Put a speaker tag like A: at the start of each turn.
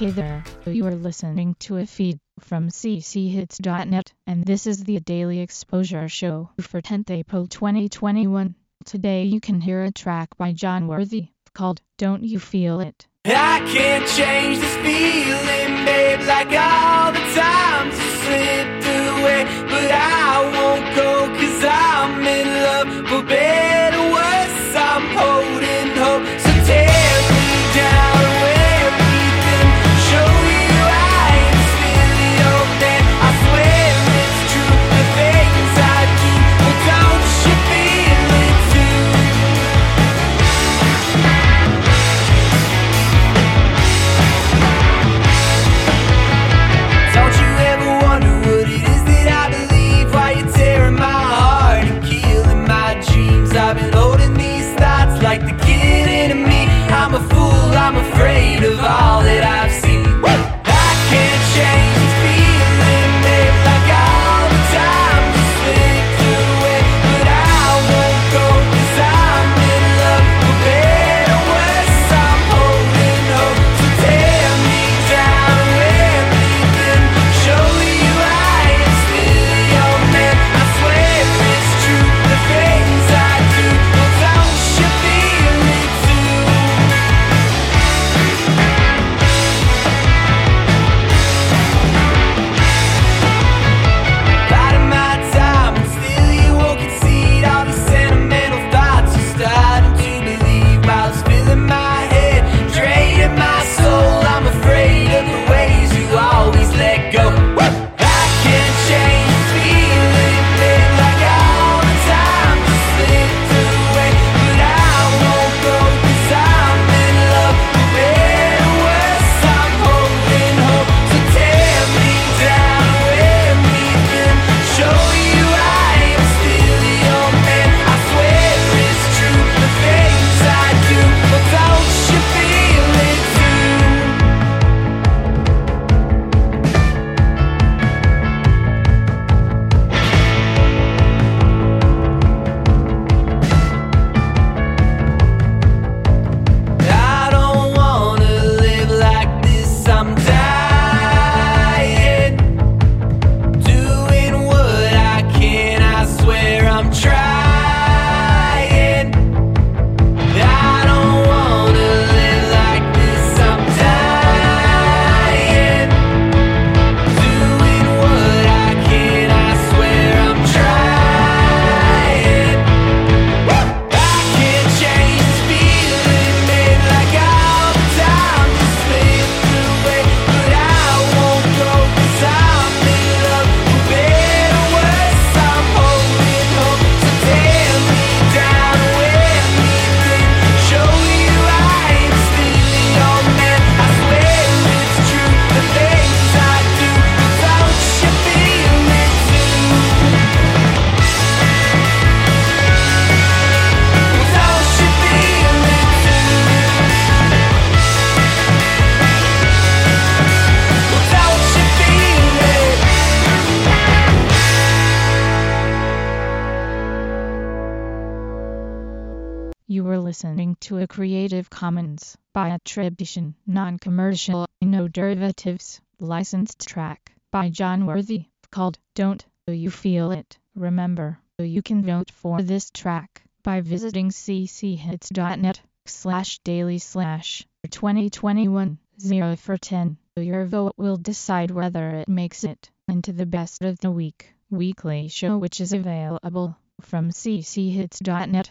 A: Hey there, you are listening to a feed from cchits.net, and this is the Daily Exposure Show for 10th April 2021. Today you can hear a track by John Worthy called Don't You Feel It.
B: I can't change this feeling, babe, like all the times you slipped away, but I won't go. You
A: were listening to a Creative Commons by attribution, non-commercial, no derivatives, licensed track by John Worthy called Don't You Feel It. Remember, you can vote for this track by visiting cchits.net slash daily slash 2021 0 for 10. Your vote will decide whether it makes it into the best of the week. Weekly show which is available from cchits.net